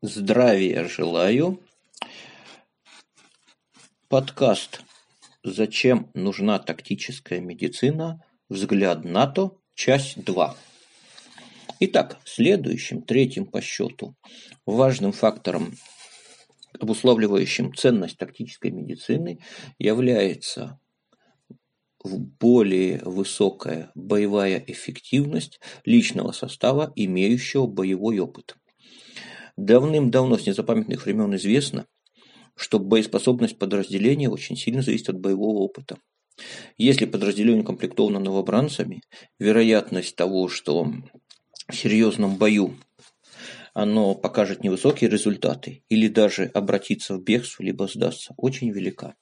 Здравия желаю. Подкаст «Зачем нужна тактическая медицина? Взгляд НАТО. Часть 2». Итак, следующим, третьим по счету, важным фактором, обуславливающим ценность тактической медицины, является более высокая боевая эффективность личного состава, имеющего боевой опыт. Давным-давно, с незапамятных времен известно, что боеспособность подразделения очень сильно зависит от боевого опыта. Если подразделение укомплектовано новобранцами, вероятность того, что в серьезном бою оно покажет невысокие результаты или даже обратится в бегство, либо сдастся, очень велика.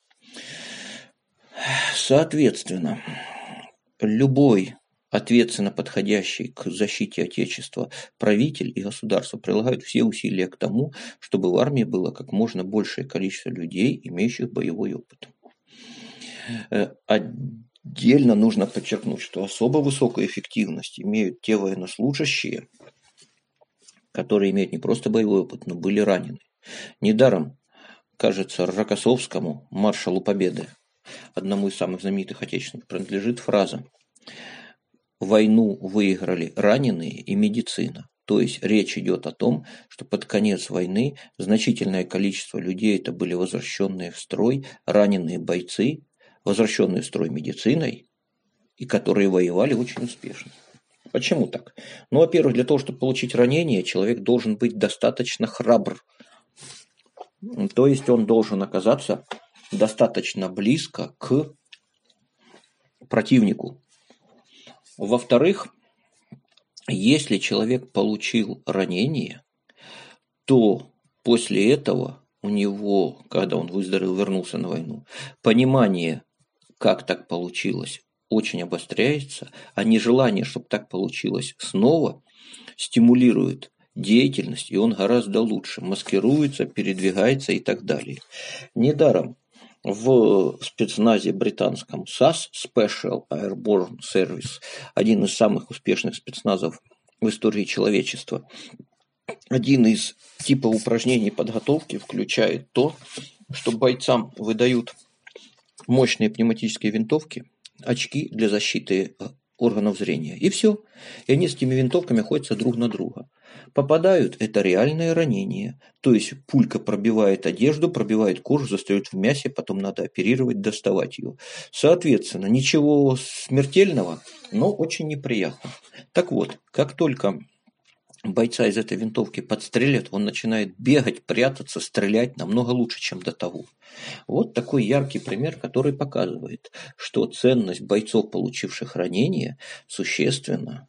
Соответственно, любой ответственно подходящий к защите Отечества правитель и государство прилагают все усилия к тому, чтобы в армии было как можно большее количество людей, имеющих боевой опыт. Э, отдельно нужно подчеркнуть, что особо высокую эффективность имеют те военнослужащие, которые имеют не просто боевой опыт, но были ранены. Недаром, кажется, Рокоссовскому, маршалу Победы, одному из самых знаменитых отечественных, принадлежит фраза войну выиграли раненые и медицина. То есть речь идет о том, что под конец войны значительное количество людей это были возвращенные в строй, раненые бойцы, возвращенные в строй медициной, и которые воевали очень успешно. Почему так? Ну, во-первых, для того, чтобы получить ранение, человек должен быть достаточно храбр. То есть он должен оказаться достаточно близко к противнику. Во-вторых, если человек получил ранение, то после этого у него, когда он выздоровел, вернулся на войну, понимание, как так получилось, очень обостряется, а нежелание, чтобы так получилось снова, стимулирует деятельность, и он гораздо лучше маскируется, передвигается и так далее. Недаром в спецназе британском SAS Special Airborne Service, один из самых успешных спецназов в истории человечества. Один из типов упражнений подготовки включает то, что бойцам выдают мощные пневматические винтовки, очки для защиты органов зрения. И все. И они с этими винтовками охотятся друг на друга. Попадают – это реальное ранение. То есть пулька пробивает одежду, пробивает кожу, застает в мясе, потом надо оперировать, доставать ее. Соответственно, ничего смертельного, но очень неприятно. Так вот, как только бойца из этой винтовки подстрелят, он начинает бегать, прятаться, стрелять намного лучше, чем до того. Вот такой яркий пример, который показывает, что ценность бойцов, получивших ранения, существенна,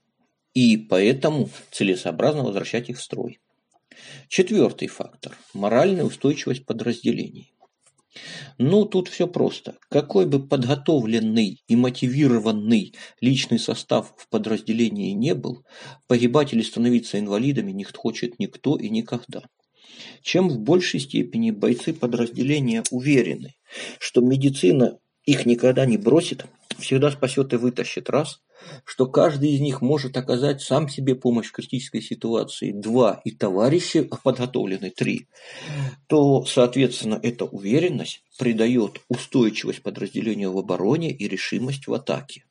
и поэтому целесообразно возвращать их в строй. Четвертый фактор – моральная устойчивость подразделений. Ну, тут все просто. Какой бы подготовленный и мотивированный личный состав в подразделении не был, погибать или становиться инвалидами не хочет никто и никогда. Чем в большей степени бойцы подразделения уверены, что медицина их никогда не бросит, всегда спасет и вытащит раз, что каждый из них может оказать сам себе помощь в критической ситуации, два, и товарищи подготовлены, три, то, соответственно, эта уверенность придает устойчивость подразделению в обороне и решимость в атаке.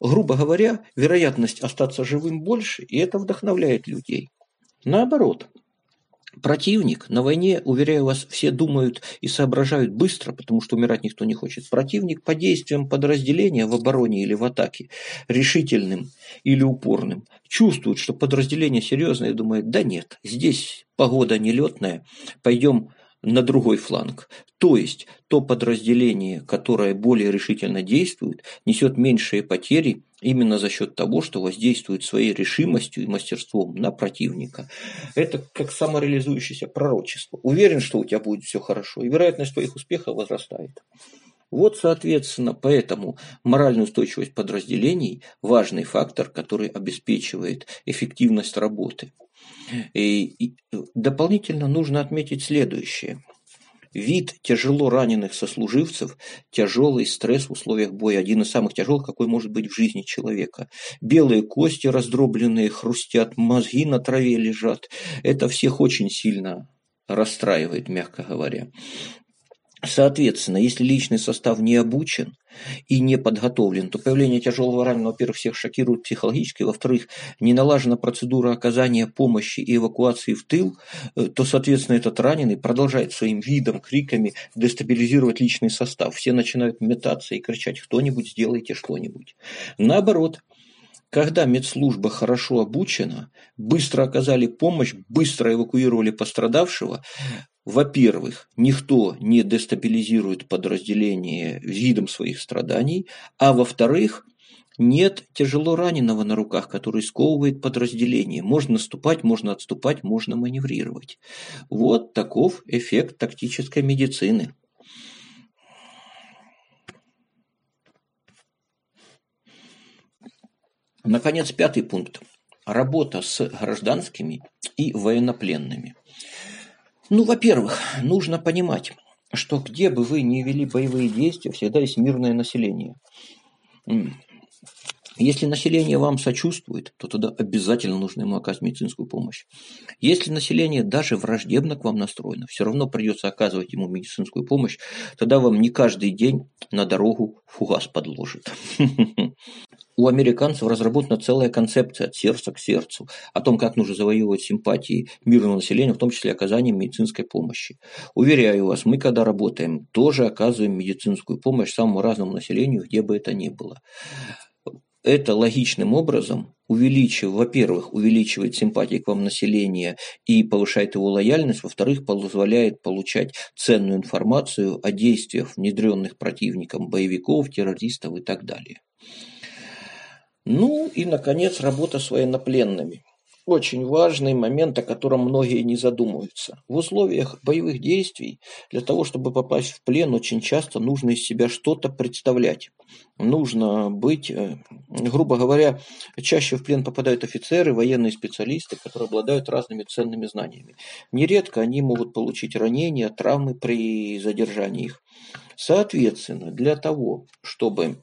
Грубо говоря, вероятность остаться живым больше, и это вдохновляет людей. Наоборот, Противник на войне, уверяю вас, все думают и соображают быстро, потому что умирать никто не хочет. Противник по действиям подразделения в обороне или в атаке, решительным или упорным, чувствует, что подразделение серьезное и думает, да нет, здесь погода нелетная, пойдем на другой фланг. То есть то подразделение, которое более решительно действует, несет меньшие потери именно за счет того, что воздействует своей решимостью и мастерством на противника. Это как самореализующееся пророчество. Уверен, что у тебя будет все хорошо, и вероятность твоих успехов возрастает. Вот, соответственно, поэтому моральная устойчивость подразделений – важный фактор, который обеспечивает эффективность работы. И дополнительно нужно отметить следующее. Вид тяжело раненых сослуживцев – тяжелый стресс в условиях боя, один из самых тяжелых, какой может быть в жизни человека. Белые кости раздробленные хрустят, мозги на траве лежат. Это всех очень сильно расстраивает, мягко говоря. Соответственно, если личный состав не обучен и не подготовлен, то появление тяжелого раненого, во-первых, всех шокирует психологически, во-вторых, не налажена процедура оказания помощи и эвакуации в тыл, э, то, соответственно, этот раненый продолжает своим видом, криками дестабилизировать личный состав. Все начинают метаться и кричать «кто-нибудь, сделайте что-нибудь». Наоборот, когда медслужба хорошо обучена, быстро оказали помощь, быстро эвакуировали пострадавшего, во-первых, никто не дестабилизирует подразделение видом своих страданий, а во-вторых, нет тяжело раненого на руках, который сковывает подразделение. Можно наступать, можно отступать, можно маневрировать. Вот таков эффект тактической медицины. Наконец, пятый пункт. Работа с гражданскими и военнопленными. Ну, во-первых, нужно понимать, что где бы вы ни вели боевые действия, всегда есть мирное население. Если население вам сочувствует, то тогда обязательно нужно ему оказать медицинскую помощь. Если население даже враждебно к вам настроено, все равно придется оказывать ему медицинскую помощь, тогда вам не каждый день на дорогу фугас подложит. У американцев разработана целая концепция от сердца к сердцу о том, как нужно завоевывать симпатии мирного населения, в том числе оказанием медицинской помощи. Уверяю вас, мы когда работаем, тоже оказываем медицинскую помощь самому разному населению, где бы это ни было. Это логичным образом увеличивает, во-первых, увеличивает симпатии к вам населения и повышает его лояльность, во-вторых, позволяет получать ценную информацию о действиях внедренных противником боевиков, террористов и так далее. Ну и, наконец, работа с военнопленными. Очень важный момент, о котором многие не задумываются. В условиях боевых действий для того, чтобы попасть в плен, очень часто нужно из себя что-то представлять. Нужно быть, э, грубо говоря, чаще в плен попадают офицеры, военные специалисты, которые обладают разными ценными знаниями. Нередко они могут получить ранения, травмы при задержании их. Соответственно, для того, чтобы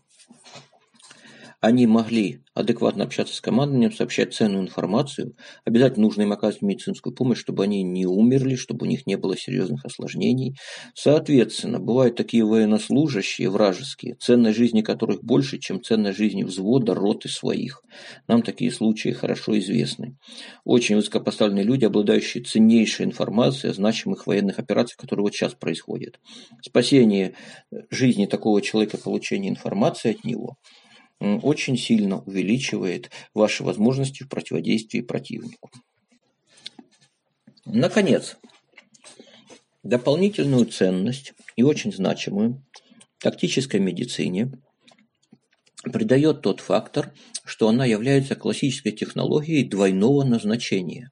они могли адекватно общаться с командованием, сообщать ценную информацию. Обязательно нужно им оказывать медицинскую помощь, чтобы они не умерли, чтобы у них не было серьезных осложнений. Соответственно, бывают такие военнослужащие вражеские, ценность жизни которых больше, чем ценность жизни взвода, роты своих. Нам такие случаи хорошо известны. Очень высокопоставленные люди, обладающие ценнейшей информацией о значимых военных операциях, которые вот сейчас происходят. Спасение жизни такого человека, получение информации от него – очень сильно увеличивает ваши возможности в противодействии противнику. Наконец, дополнительную ценность и очень значимую тактической медицине придает тот фактор, что она является классической технологией двойного назначения.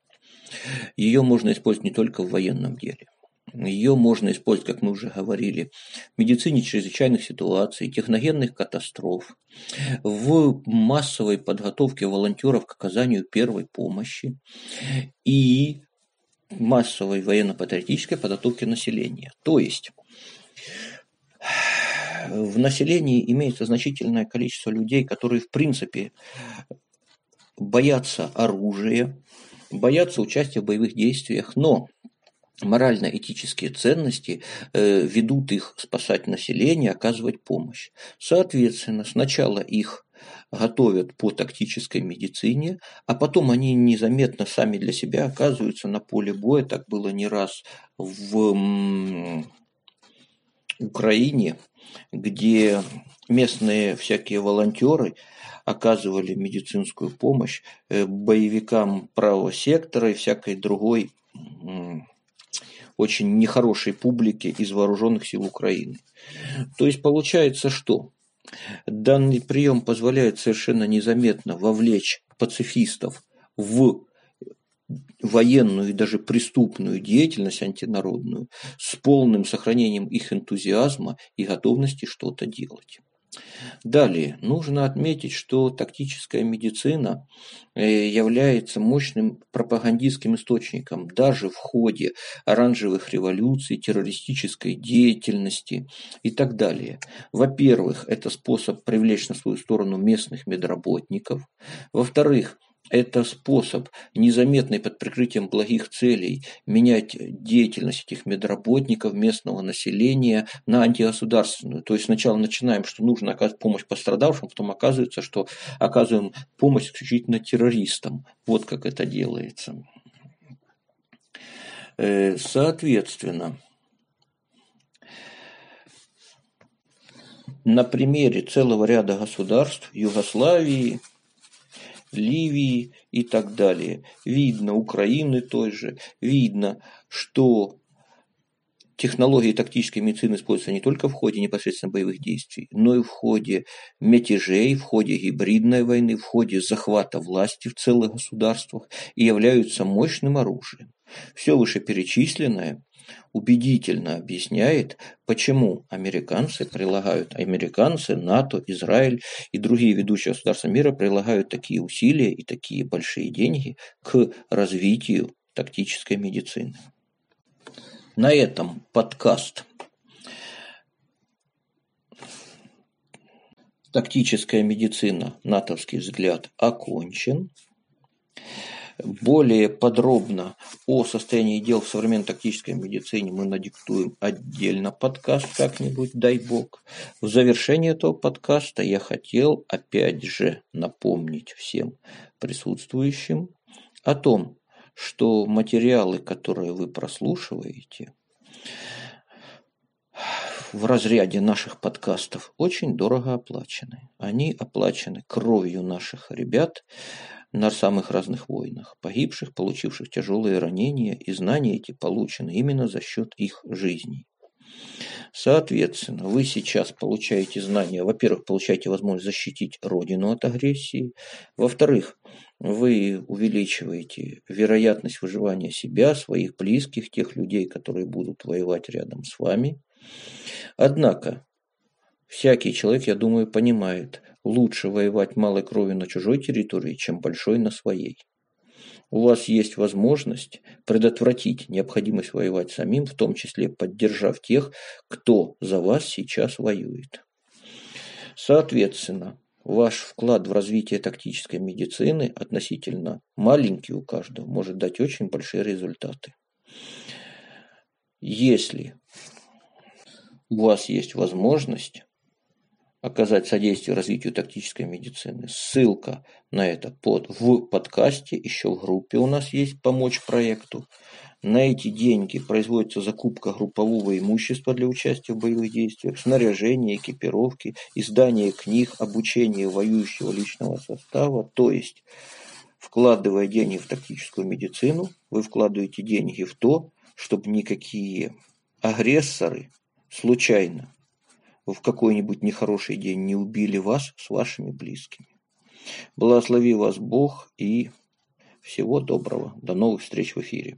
Ее можно использовать не только в военном деле. Ее можно использовать, как мы уже говорили, в медицине чрезвычайных ситуаций, техногенных катастроф, в массовой подготовке волонтеров к оказанию первой помощи и массовой военно-патриотической подготовке населения. То есть в населении имеется значительное количество людей, которые в принципе боятся оружия, боятся участия в боевых действиях, но морально-этические ценности э, ведут их спасать население, оказывать помощь. Соответственно, сначала их готовят по тактической медицине, а потом они незаметно сами для себя оказываются на поле боя. Так было не раз в Украине, где местные всякие волонтеры оказывали медицинскую помощь э, боевикам правого сектора и всякой другой очень нехорошей публике из вооруженных сил Украины. То есть получается что? Данный прием позволяет совершенно незаметно вовлечь пацифистов в военную и даже преступную деятельность антинародную с полным сохранением их энтузиазма и готовности что-то делать. Далее, нужно отметить, что тактическая медицина э, является мощным пропагандистским источником даже в ходе оранжевых революций, террористической деятельности и так далее. Во-первых, это способ привлечь на свою сторону местных медработников. Во-вторых, это способ незаметный под прикрытием благих целей менять деятельность этих медработников, местного населения на антигосударственную. То есть сначала начинаем, что нужно оказать помощь пострадавшим, потом оказывается, что оказываем помощь исключительно террористам. Вот как это делается. Э, соответственно, на примере целого ряда государств Югославии, Ливии и так далее. Видно Украины той же, видно, что технологии тактической медицины используются не только в ходе непосредственно боевых действий, но и в ходе мятежей, в ходе гибридной войны, в ходе захвата власти в целых государствах и являются мощным оружием. Все вышеперечисленное убедительно объясняет, почему американцы прилагают, американцы, НАТО, Израиль и другие ведущие государства мира прилагают такие усилия и такие большие деньги к развитию тактической медицины. На этом подкаст «Тактическая медицина. НАТОвский взгляд» окончен. Более подробно о состоянии дел в современной тактической медицине мы надиктуем отдельно подкаст как-нибудь, дай бог. В завершении этого подкаста я хотел опять же напомнить всем присутствующим о том, что материалы, которые вы прослушиваете, в разряде наших подкастов очень дорого оплачены. Они оплачены кровью наших ребят, на самых разных войнах, погибших, получивших тяжелые ранения, и знания эти получены именно за счет их жизней. Соответственно, вы сейчас получаете знания, во-первых, получаете возможность защитить Родину от агрессии, во-вторых, вы увеличиваете вероятность выживания себя, своих близких, тех людей, которые будут воевать рядом с вами. Однако, всякий человек, я думаю, понимает, Лучше воевать малой кровью на чужой территории, чем большой на своей. У вас есть возможность предотвратить необходимость воевать самим, в том числе поддержав тех, кто за вас сейчас воюет. Соответственно, ваш вклад в развитие тактической медицины относительно маленький у каждого может дать очень большие результаты. Если у вас есть возможность оказать содействие развитию тактической медицины. Ссылка на это под, в подкасте, еще в группе у нас есть «Помочь проекту». На эти деньги производится закупка группового имущества для участия в боевых действиях, снаряжение, экипировки, издание книг, обучение воюющего личного состава. То есть, вкладывая деньги в тактическую медицину, вы вкладываете деньги в то, чтобы никакие агрессоры случайно в какой-нибудь нехороший день не убили вас с вашими близкими. Благослови вас Бог и всего доброго. До новых встреч в эфире.